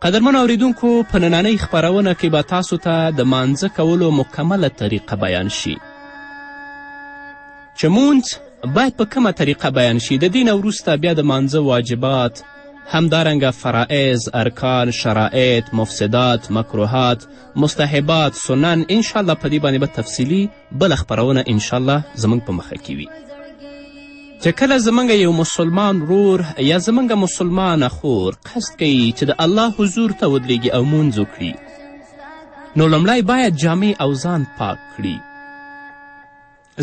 قدرمن اوریدونکو په نننۍ خپرونه کې به تاسو ته د مانځه کولو مکمله طریقه بیان شي چې مونځ باید په کومه طریقه بیان شي د دین وروسته بیا د مانځه واجبات همدارنګه فرائض ارکان شرایط مفسدات مکروهات مستحبات سنن انشاءالله په دې باندې به تفصیلي بله خپرونه انشاءالله زموږ په مخه کې وي چې کله زموږ یو مسلمان رور یا زموږ مسلمانه خور قصد کوي چې د الله حضور ته ودرېږي او مونځ وکړي نو لومړی باید جامع او ځان پاک کړي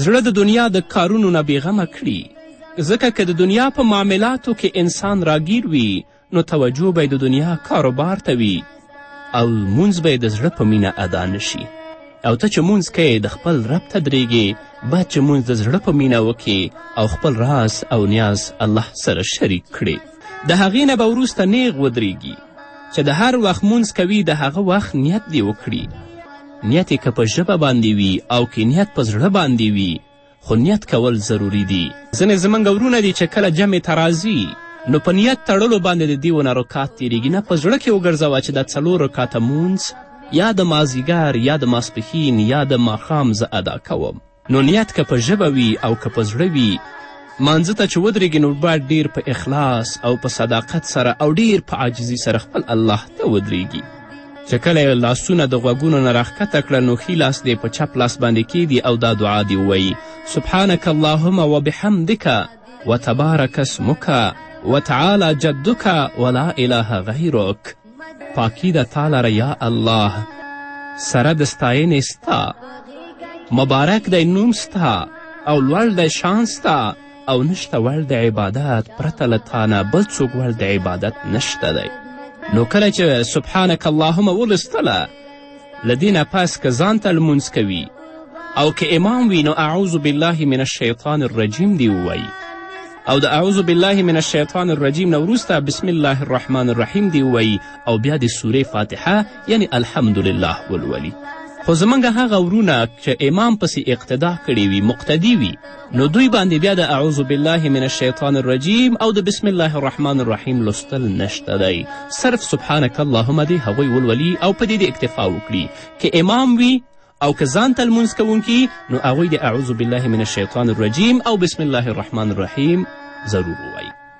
زړه د دنیا د کارونو نه بېغمه کړي ځکه که د دنیا په معاملاتو کې انسان راګیر وي نو توجه به د دنیا کاروبار ته وي او لمونځ به د زړه په مینه ادا نشي او ته چې مونځ کوې د خپل رب ته درېږې باید چې مونځ د زړه په مینه وکې او خپل راز او نیاز الله سره شریک کړې د هغې نه به وروسته نیغ ودرېږي چې د هر وخت مونځ کوي د هغه وخت نیت دې وکړي نیت که په ژبه باندې وي او که نیت په زړه باندې وي خو نیت کول ضروري دي ځینې زمونږ ورونه دي چې کله جمع ته راځي نو په نیت تړلو باندې د دیو نه رکات تیریږي نه په زړه کې وګرځوه چې دا څلور رکاته مونځ یا د مازیګر یا د ماسپښین یا د ماښام زه ادا کوم نو نیت که په ژبه وي او که په زړه وي مانځه ته چې ودرېږي نو باید ډیر په اخلاص او په صداقت سره او ډیر په عاجزي سره خپل الله ته ودرېږي چې کله یې لاسونه د غوږونو نه راښکته کړه نو ښي لاس دې په چپ لاس باندې کیږي او دا دعا دې ووایي سبحانک اللهم وبحمدک وتبارک اسمک وتعالی جدک ولا اله غیرک پاکی د تا لره یا الله سره د ستاینې ستا مبارک دی نوم ستا او لوړ دی شان ستا او نشته وړ د عبادت پرته له تا نه بل څوک وړ د عبادت نشته دی نو کله چې سبحانک اللهم ولوستله له دې نه پس که ځان ته لمونځ کوي او که امام وي نو اعوذ بالله من الشیطان الرجیم دی ووایي او د اعوذ بالله من الشیطان الرجیم نه وروسته بسم الله الرحمن الرحیم دی ووایي او بیا د سورې فاتحه یعنی الحمدلله ولولي خو زموږ هغه ورونه چې امام پسې اقتدا کړې وي مقتدي وي نو دوی باندې بیا د اعوذ بالله من الشیطان الرجیم او د بسم الله الرحمن الرحیم لوستل نشته دی صرف سبحانک اللهم دې هغوی ولولي او په دې دې اکتفا وکړي که امام وي او که ځان ته لمونځ کوونکي نو هغوی د اعوذ بالله من الشیطان الرجیم او بسم الله الرحمن الرحیم ضرور ووایي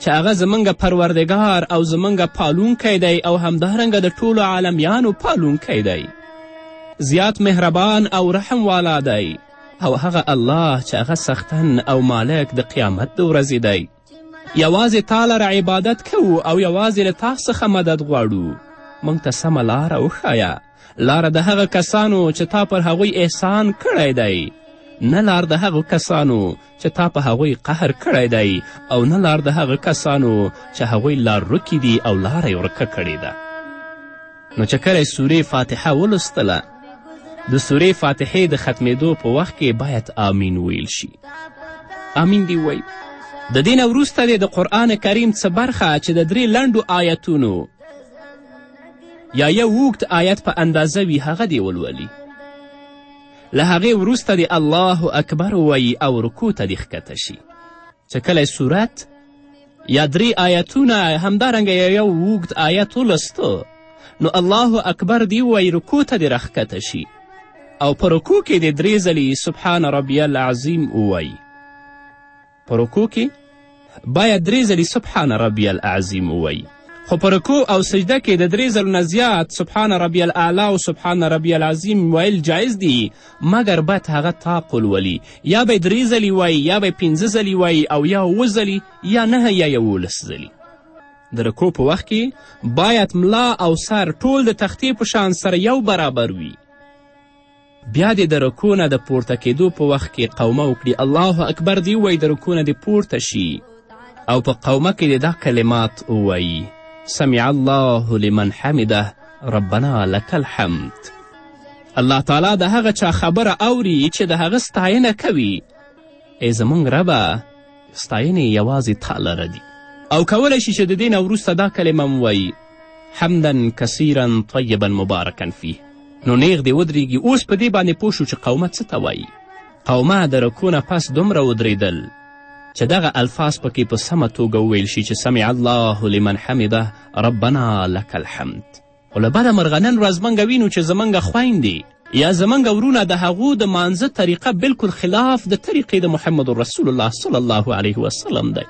چې هغه زمونږ پروردګار او زمونږ پالونکی دی او همدارنګه د ټولو عالمیانو پالونکی دی زیات مهربان او رحم والا دی او هغه الله چې هغه سختن او مالک د قیامت د ورځې دی یوازې تا لره عبادت کوو او یوازې له تا څخه مدد غواړو موږ ته سمه لاره وښایه لاره د هغه کسانو چې تا پر هغوی احسان کړی دی نه لار د هغو کسانو چې تا په هغوی قهر کړی دی او نه لار د هغه کسانو چې هغوی لار روکي دي او لاره یې ورکه کړې ده نو چې کله سورې فاتحه ولوستله د سورې فاتحې د ختمېدو په وخت کې باید آمین ویل شي آمین دی وایي د دې نه وروسته دی د قرآن کریم څه برخه چې د درې لنډو آیتونو یا یو اوږد آیت په اندازه وي هغه دې ولولي له هغې وروسته دې الله اکبر ووایي او رکو ته دې ښکته شي چې کله صورت یا درې آیتونه همدارنګه یا یو اوږد آیت ولستو نو الله اکبر دې ووایي رکو ته دې راښکته شي او په رکو کې دې درې ځلې سبحان ربی العظیم ووایي په رکو کې باید درې ځلې سبحان ربی الاعظیم ووایي خو په رکو او سجده کې د درې ځلو نه زیات سبحان ربی الاعلی او سبحان ربی العظیم ویل جایز دي مګر باید هغه طاق ولولي یا به یې درې ځلې وایي یا به یې پنځه ځلې وایي او یا اووه ځلې یا نهه یا یولس ځلې د رکو په وخت کې باید ملا او سر ټول د تختې په شان سره یو برابر وي بیا دې د رکوع نه د پورته کېدو په وخت کې قومه وکړي الله اکبر دې ووایي د رکوع نه دې پورته شي او په قومه کې دې دا کلمات ووایي سمع الله لمن حمده ربنا لك الحمد الله تعالی د هغه چا خبره اوري چې د هغه ستاینه کوي ای زموږ ربه ستاینې یوازې تا لره دي او کولی شي چې د دې نه وروسته دا کلمه هم وایي حمدا کثیرا طیبا مبارکا فیه نو نیغ دې ودرېږي اوس په دې باندې پوه شو چې قومه څه ته وایي قومه د رکو نه پس دومره ودرېدل چې دغه الفاظ پکې په سمه توګه وویل شي چې سمع الله لمن حمده ربنا لک الحمد خو له بده مرغه نن ورځ موږ وینو چې زموږ خویندې یا زموږ ورونه د هغو د مانځه طریقه بلکل خلاف د طریقې د محمد رسول الله صلی الله علیه وسلم دی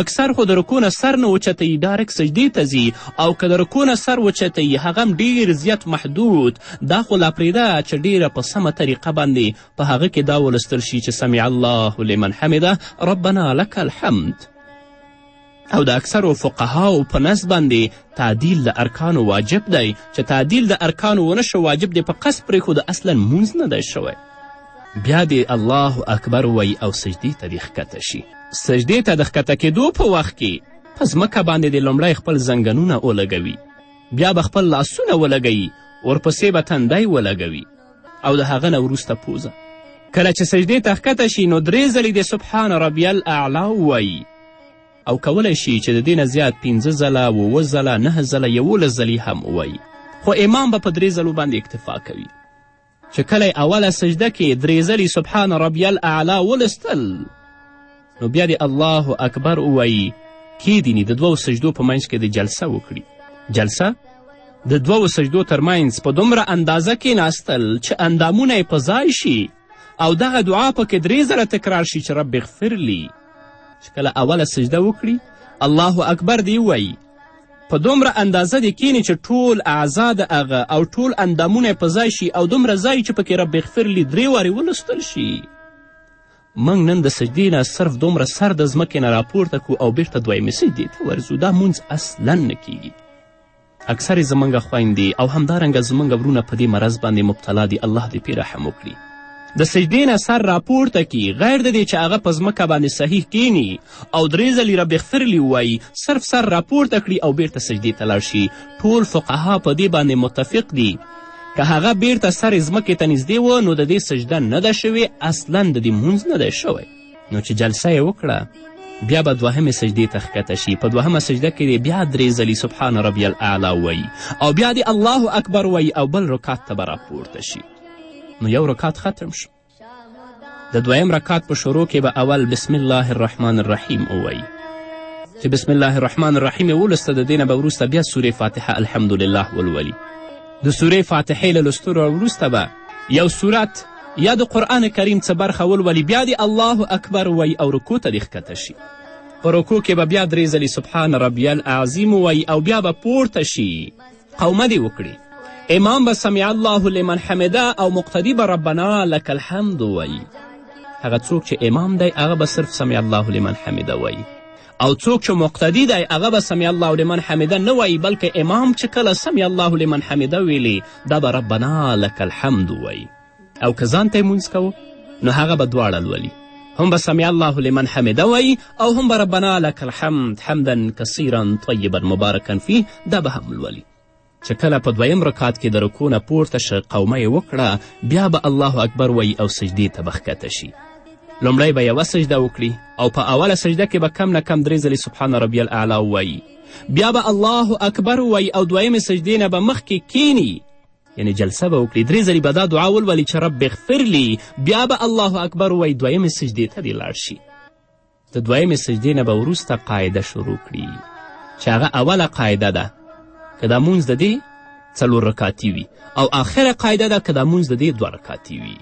اکثر خو د رکو نه سر نه اوچتوي ډایرک سجدې ته ځي او که د رکو نه سر اوچتوي هغه هم ډېر زیات محدود دا خو لا پرېږده چې ډېره په سمه طریقه باندې په هغه کې دا ولوستل شي چې سمع الله لمن حمده ربنا لک الحمد او د اکثرو فقهاو په نس باندې تعدیل د ارکانو واجب دی چې تعدیل د ارکانو ونه شو واجب دی په قصد پرېښود اصلا مونځ نه دی شوی بیا دې الله اکبر وایي او سجدې ته دې ښکته شي سجدې ته د ښکته کېدو په وخت کې په ځمکه باندې دې لومړی خپل زنګنونه ولګوي بیا به خپل لاسونه ولګوي ورپسې به تندی ولګوي او د هغه نه وروسته پوزه کله چې سجدې ته ښکته شي نو درې ځلې د سبحان ربی الاعلی ووایي او کولی شي چې د دې نه زیات پنځه ځله اووه ځله نهه ځله یولس ځلې هم ووایي خو امام به په درې ځلو باندې اکتفا کوي چې کله اوله سجده کې درې ځلې سبحان ربی الاعلی ولستل نو بیا دې الله اکبر ووایي کیدیني د دوو سجدو په منځ کې د جلسه وکړي جلسه د دوو سجدو ترمنځ په دومره اندازه کیناستل چې اندامونه یې په ځای شي او دغه دعا پکې درې ځله تکرار شي چې رب اغفر لي چې کله اوله سجده وکړي الله اکبر دی ووایي په دومره اندازه دې کینې چې ټول اعضا د هغه او ټول اندامونه یې په ځای شي او دومره ځای چې پکې رب اغفر لي درې وارې ولوستل شي موږ نن د سجدې نه صرف دومره سر د ځمکې نه راپورته کو او بیرته دویمې سجدې ته ورځو دا مونځ اصلا نه کیږي اکثرې زموږ خویندې او همدارنګه زموږ ورونه په دې مرض باندې مبتلا دي الله دې پې رحم وکړي د سجدې نه سر راپورته کی غیر د دې چې هغه په ځمکه باندې صحیح کینی او درې ځلې رب اغفرلی ووایي صرف سر راپورته کړي او بیرته سجدې ته لاړ شي ټول فقها په دې باندې متفق دي که هغه بیرته سر یې ځمکې ته نږدې و نو د دې سجده نه ده شوې اصلا د دې مونځ نه دی شوی نو چې جلسه یې وکړه بیا به دوهمې سجدې ته ښکته شي په دوهمه سجده کې دی بیا درې ځلي سبحان ربی الاعلی وایي او بیا دی الله اکبر وایي او بل رکات ته به راپورته شي نو یو رکات ختم شو د دویم رکات په شروع کې به اول بسم الله الرحمن الرحیم ووایي چې بسم الله الرحمن الرحیم یې ولوسته د دې نه به وروسته بیا سورې فاتحه الحمدلله ولولي د سورې فاتحې له لوستلو وروسته به یو صورت یا د قرآن کریم څه برخه ولولي بیا د الله اکبر وایي او رکو ته دې ښکته شي په رکو کې به بیا درې ځلې سبحان ربی العظیم وایي او بیا به پورته شي قومه دې وکړي امام به سمع الله لمن حمده او مقتدی به ربنا لک الحمد وایي هغه څوک چې امام دی هغه به صرف سمع الله لمن حمده وایي او څوک چې مقتدی دی هغه به سمع الله لمن حمده نه وایي بلکې امام چې کله سمع الله لمن حمده ویلي دا به ربنا لک الحمد وایي او که ځان ته مونځ کوو نو هغه به دواړه لولي هم به سمع الله لمن حمده وایي او هم به ربنا لک الحمد حمدا کثیرا طیبا مبارکا فیه دا به هم لولي چې کله په دویم رکات کې د رکو نه پورته شه قومه یې وکړه بیا به الله اکبر وایي او سجدې ته به ښکته شي لومړی به یوه سجده وکړي او په اوله سجده کې به کم نه کم درې ځلې سبحان ربی الاعلی ووایي بیا به الله اکبر ووایي او دویمې سجدې نه به مخکې کینی یعنې جلسه به وکړي درې ځلې به دا دعا ولولي چې رب اغفر لي بیا به الله اکبر ووایي دویمې سجدې ته دې لاړ شي د دویمې سجدې نه به وروسته قاعده شروع کړي چې هغه اوله قاعده ده که دا مونځ د دې څلور رکاتي وي او آخره قاعده ده که دا مونځ د دې دوه رکاتي وي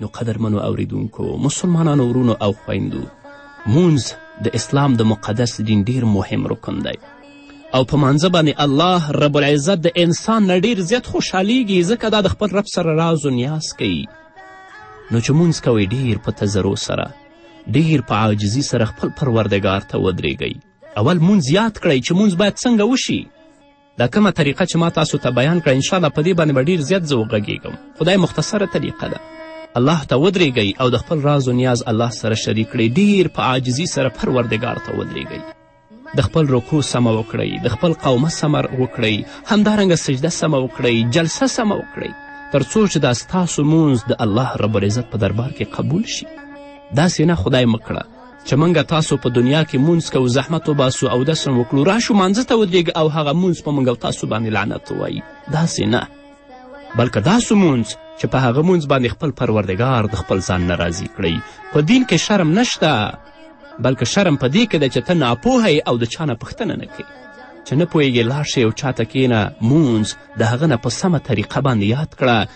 نو قدرمنو اوریدونکو مسلمانانو ورونو او خویندو مونځ د اسلام د مقدس دین ډیر مهم رکن دی او په مانځه باندې الله رب العزت د انسان نه ډیر زیات خوشحالیږي ځکه دا د خپل رب سره راز و نیاز کوي نو چې مونځ کوئ ډیر په تزرو سره ډیر په عاجزي سره خپل پروردګار ته ودرېږئ اول مونځ یاد کړئ چې مونځ باید څنګه وشي دا کومه طریقه چې ما تاسو ته بیان کړه انشاءالله په دې باندې به ډېر زیات زه وغږېږم خو دا مختصره طریقه ده الله ته ودرېږئ او د خپل راز و نیاز الله سره شریک کړئ ډېر په عاجزي سره پروردګار ته ودرېږئ د خپل رکو سمه وکړئ د خپل قومه سمه وکړئ همدارنګه سجده سمه وکړئ جلسه سمه وکړئ تر څو چې دا ستاسو مونځ د الله رب العزت په دربار کې قبول شي داسې نه خدای مکړه چې موږ تاسو په دنیا کې مونځ کوو زحمت وباسو اودس هم وکړو راشو مانځه ته ودرېږه او هغه مونځ په موږ او تاسو باندې لعنت ووایي داسې نه بلکه داسې مونځ چې په هغه مونځ باندې خپل پروردګار د خپل ځان نه راضي کړئ په دین کې شرم نشته بلکه شرم په دې کې ده چې ته ناپوهه او د چا نه پوښتنه نه کوې چې نه پوهېږې لاړ شئ او چاته کښېنه مونځ د هغه نه په سمه طریقه باندې یاد کړه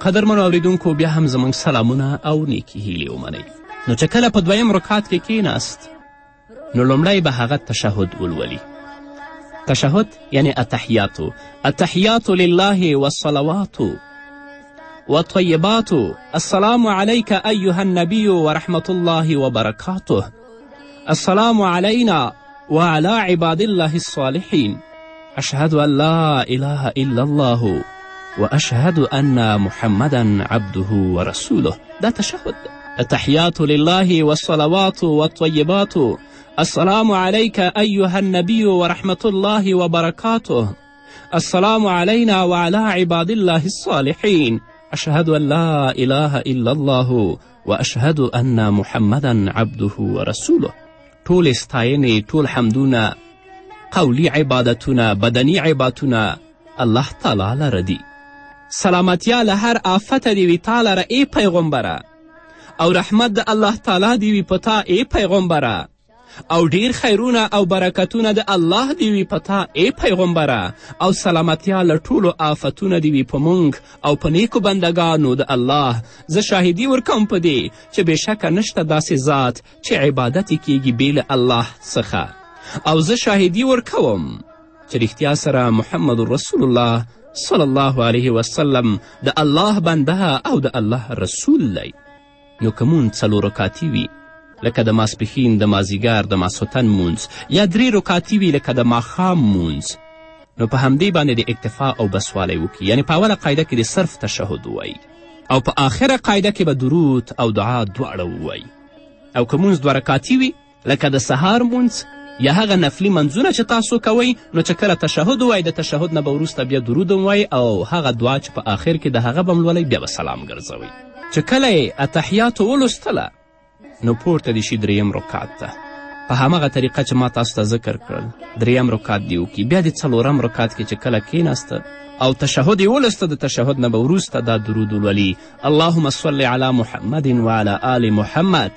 قدرمن اوریدونکو بیا هم زموږ سلامونه او نیکی هیلې ومنئ نو چې کله په دویم رکات کې کیناست نو لومړی به هغه تشهد ولولي تشهد یعنی اتحیات اتحیات لله والصلوات والطيبات السلام عليك أيها النبي ورحمة الله وبركاته السلام علينا وعلى عباد الله الصالحين أشهد أن لا إله إلا الله وأشهد أن محمدا عبده ورسوله ده تشهد التحيات لله والصلوات والطيبات السلام عليك أيها النبي ورحمة الله وبركاته السلام علينا وعلى عباد الله الصالحين أشهد أن لا إله إلا الله واشهد ان محمدا عبده ورسوله ټولې ستاینې ټول حمدونه قولی عبادتونه بدنی عبادتونه الله تعالی لره دي سلامتیا له هر آفته دې وي تا لره ای پیغمبره او رحمت د الله تعالی دې وي په تا ای پیغمبره او ډیر خیرونه او برکتونه د الله دی وي په تا ای پیغمبره او سلامتیا له ټولو آفتونه دی وي په مونږ او په نیکو بندګانو د الله زه شاهدي ورکوم په دې چې بېشکه نشته داسې ذات چې عبادت یې کیږي بې له الله څخه او زه شاهدي ورکوم چې رښتیا سره محمد رسول الله صلی الله علیه وسلم د الله بنده او د الله رسول دی نو که مونځ څلور رکاتي وي لکه د ماسپښین د مازیګر د ماسوتن مونځ یا درې رکاتي وي لکه د ماښام مونځ نو په همدې باندې د اکتفا او بسوالی وکړي یعنی په اوله قاعده کې د صرف تشهد ووایي او په آخره قاعده کې به درود او دعا دواړه ووایي او که مونځ دوه رکاتي وي لکه د سهار مونځ یا هغه نفلي منځونه چې تاسو کوئ نو چې کله تشهد ووایئ د تشهد نه به وروسته بیا درود هم وایئ او هغه دعا چې په آخر کې د هغه به هم لولئ بیا به سلام ګرځوئ چې کله یې اتحیاتو ولوستله نو پورته دې شي دریم رکات ته په همغه طریقه چې ما تاسو ته ذکر کړل دریم رکات دې وکړي بیا دې څلورم رکات کې چې کله کیناسته او تشهد یې ولوسته د تشهد نه به وروسته دا درود ولولي اللهم صل على محمد وعلى آل محمد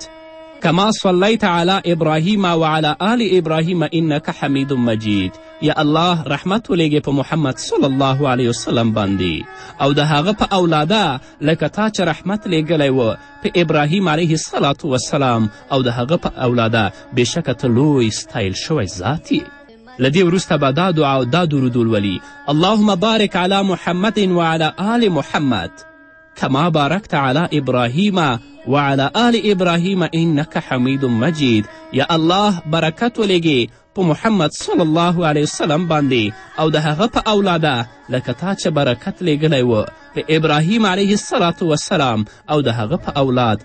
كما صليت على ابراهيم وعلى آل ابراهيم انك حميد مجيد یا الله رحمت ولیږې په محمد صلی الله علیه وسلم باندې او د هغه په اولاده لکه تا چې رحمت لیږلی و په ابراهیم علیه السلام او د هغه په اولاده بېشکه ته لوی ستایل شوی ذات له دې وروسته به دا دعا او دا درود ولولي اللهم بارک علی محمد وعلى آل محمد کما بارکت علی ابراهیم وعلى آل ابراهیم انک حمید مجید یا الله برکت ولیږي په محمد صلی الله علیه وسلم باندې او د هغه په اولاده لکه تا چې برکت لیږلی و په ابراهیم علیه السلام او د هغه په اولاد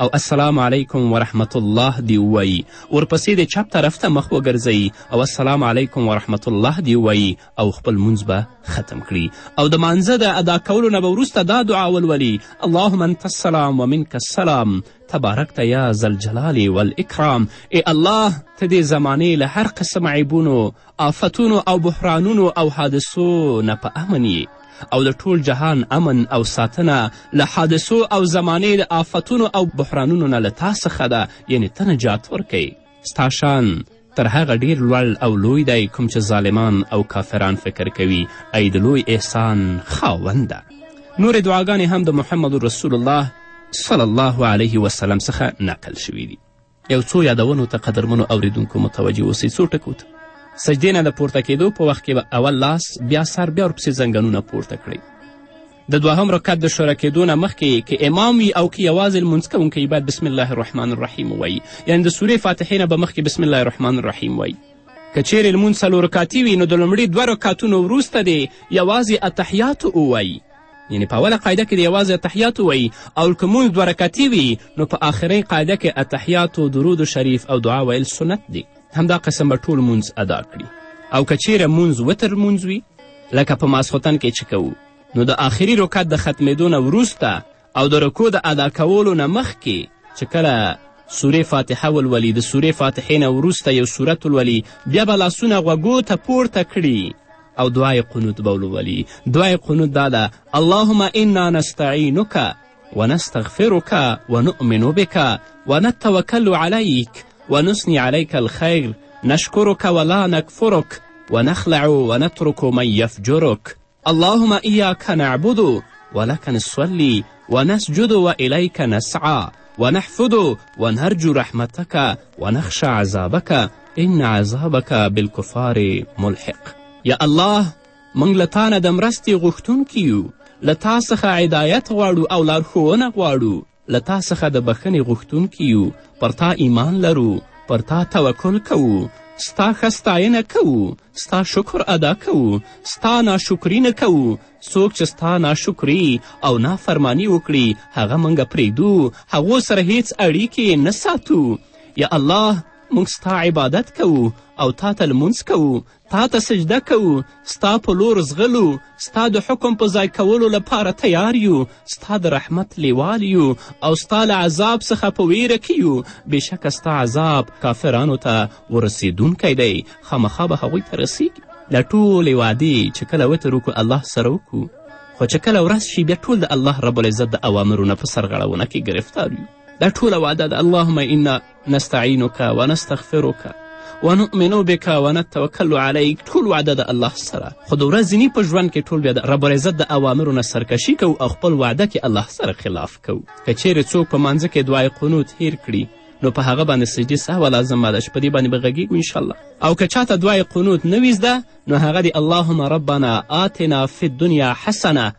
او السلام علیکم ورحمت الله دی ووایي ورپسې د چپ طرف ته مخ وګرځوي او السلام علیکم ورحمت الله دی ووایي او خپل مونځ به ختم کړي او د مانځه د ادا کولو نه به وروسته دا دعا ولولي اللهم انت السلام ومنک السلام تبارکت یا ذلجلال والاکرام ای الله ته دې زمانې له هر قسم عیبونو آفتونو او بحرانونو او حادثو نه په امن یې او د ټول جهان امن او ساتنه له حادثو او زمانې د آفتونو او بحرانونو نه له تا څخه ده یعنې ته نجات ورکوي ستا شان تر هغه ډیر لوړ او لوی دی کوم چې ظالمان او کافران فکر کوي ای د لوی احسان خاونده نورې دعاګانې هم د محمد رسول الله صلی الله علیه وسلم څخه نقل شوي دي یو څو یادونو ته قدرمنو اوریدونکو متوجه اوسئ څو ټکو ته سجدې نه د پورته کېدو په وخت کې به اول لاس بیا سر بیا ورپسې زنګنونه پورته کړئ د دوهم رکعت د شروع کېدو نه مخکې که امام وي او که یوازې لمونځ کوونکی باید بسم الله الرحمن الرحیم ووایي یعنې د سورې فاتحې نه به مخکې بسم الله الرحمن الرحیم وایي که چیرې لمونځ څلور رکعتي وي نو د لومړي دوه رکعتونو وروسته دې یوازې اتحیات ووایي یعنې په اوله قاعده کې د یوازې اتحیات ووایي او که مونځ دوه رکعتي وي نو په آخرۍ قاعده کې اتحیات و درود شریف او دعا ویل سنت دي همدا قسم به ټول مونځ ادا کړي او که چیرې مونځ وتر مونځ وي لکه په ماسخوتن کې چې کوو نو د آخري رکعت د ختمېدو نه وروسته او د رکو د ادا کولو نه مخکې چې کله سورې فاتحه ولولي د سورې فاتحې نه وروسته یو سورت ولولي بیا به لاسونه غوږو ته پورته کړي او دعای قنوت به ولولي دعای قنوت دا ده اللهم انا نستعینک ونستغفرك ونؤمن بك ونتوکل علیک ونثني عليك الخير نشكرك ولا نكفرك ونخلع ونترك من يفجرك اللهم إياك نعبد ولك نصلي ونسجد وإليك نسعى ونحفظ ونرجو رحمتك ونخشى عذابك ان عذابک بالکفار ملحق یا الله موږ له تا نه د مرستې غوښتونکي یو له تا څخه هدایت غواړو او لارښوونه غواړو له تا څخه د بخښنې غوښتونکي یو پر تا ایمان لرو پر تا توکل کوو ستا ښه ستاینه کوو ستا شکر ادا کوو ستا ناشکري نه کوو څوک چې ستا ناشکري او نافرمانی وکړي هغه موږ پرېږدو هغو سره هیڅ اړیکې نه ساتو یا الله موږ ستا عبادت کوو او تا ته لمونځ کوو تا ته سجده کوو ستا په لور زغلو ستا د حکم په ځای کولو لپاره تیار یو ستا د رحمت لیوال یو او ستا له عذاب څخه په ویره کې یو بېشکه ستا عذاب کافرانو ته ورسېدونکی دی خامخا به هغوی ته رسیږي دا ټولې وعدې چې کله وتر وکړو الله سره وکړو خو چې کله ورځ شي بیا ټول د الله رب العزت د اوامرو نه په سرغړونه کې ګرفتار یو دا ټوله وعده د اللهم انا نستعینک ونستغفرک ونؤمن بک ونتوکل علیک ټول وعده د الله سره خو د ورځني په ژوند کې ټول بیا د رب العزت د اوامرو نه سرکشي کوو او خپل وعده کې الله سره خلاف کوو که چیرې څوک په مانځه کې دعای قنوت هیر کړي نو په هغه باندې سجدې سهوه لازمه ده چې په دې باندې به غږیږو انشاءالله او که چاته دعای قنوت نه وي زده نو هغه د اللهم ربنا آتنا فی الدنیا حسنه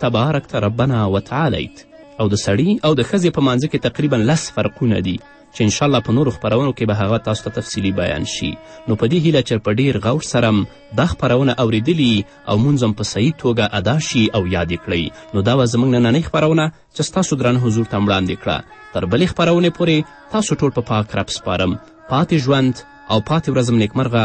تبارکت ربنا وتعالیت او د سړي او د ښځې په مانځه کې تقریبا لس فرقونه دي چې انشاءالله په نورو خپرونو کې به هغه تاسو ته تفصیلي بیان شي نو په دې هیله چې په ډیر غور سره دا خپرونه اوریدلي او مونځ هم په صحیح توګه ادا شي او یاد کړئ نو دا وه زموږ نننۍ خپرونه چې ستاسو درانه حضور ته وړاندې کړه تر بلې خپرونې پورې تاسو ټول په پا پاک رب سپارم پاتې ژوند او پاتې ورځم نیکمرغه